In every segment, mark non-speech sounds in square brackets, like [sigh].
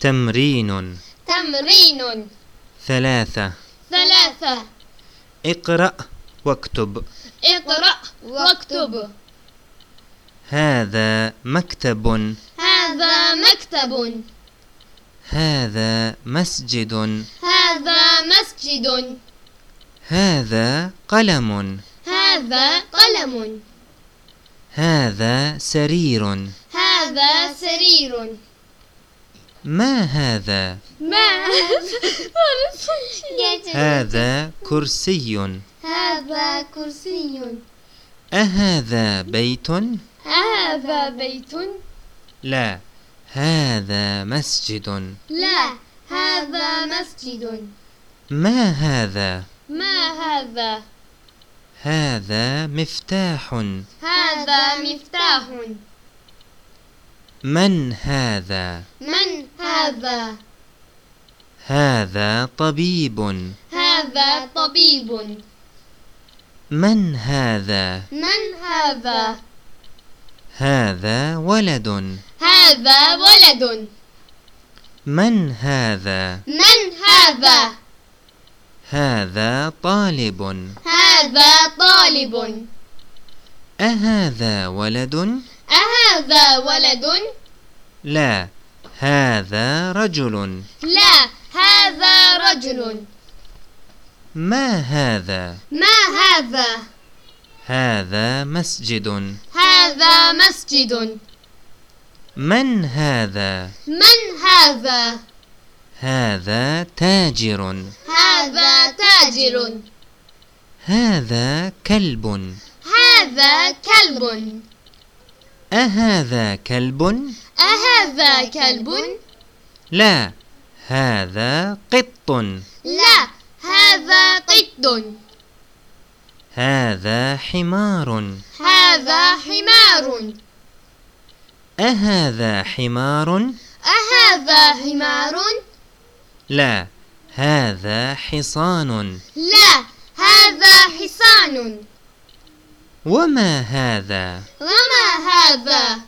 تمرين. تمرين. ثلاثة. ثلاثة. اقرأ واكتب. اقرأ واكتب. هذا مكتب. هذا مكتب. هذا مسجد. هذا مسجد. هذا قلم. هذا قلم. هذا سرير. هذا سرير. ما هذا؟ ما [laughs] هذا؟ كرسي. هذا كرسي. أهذا بيت؟ هذا بيت. لا هذا مسجد. لا هذا مسجد. ما هذا؟ ما هذا؟ هذا مفتاح. هذا مفتاح. من هذا؟ من هذا؟ هذا طبيب. هذا طبيب. من هذا؟ من هذا؟ هذا ولد. هذا ولد. من هذا؟ من هذا؟ هذا طالب. هذا طالب. أهذا ولد؟ أهذا ولد؟ لا هذا رجل. لا هذا رجل. ما هذا؟ ما هذا؟ هذا مسجد. هذا مسجد. من هذا؟ من هذا؟ هذا تاجر. هذا تاجر. هذا كلب. هذا كلب. أهذا كلب؟ أهذا كلب؟ لا هذا قط. لا هذا قط. هذا حمار. هذا حمار. أهذا حمار؟ أهذا حمار؟ لا هذا حصان. لا هذا حصان. وما هذا؟ وما هذا؟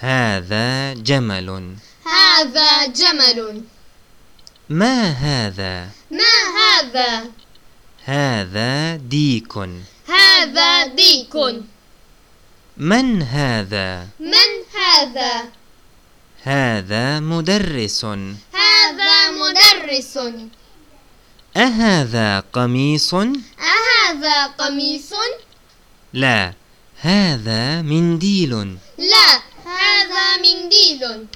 هذا جمل. هذا جمل. ما هذا؟ ما هذا؟ هذا ديك. هذا ديك. من هذا؟ من هذا؟ هذا مدرس. هذا مدرس. أهذا قميص؟ أهذا قميص؟ لا. هذا منديل. لا هذا منديل.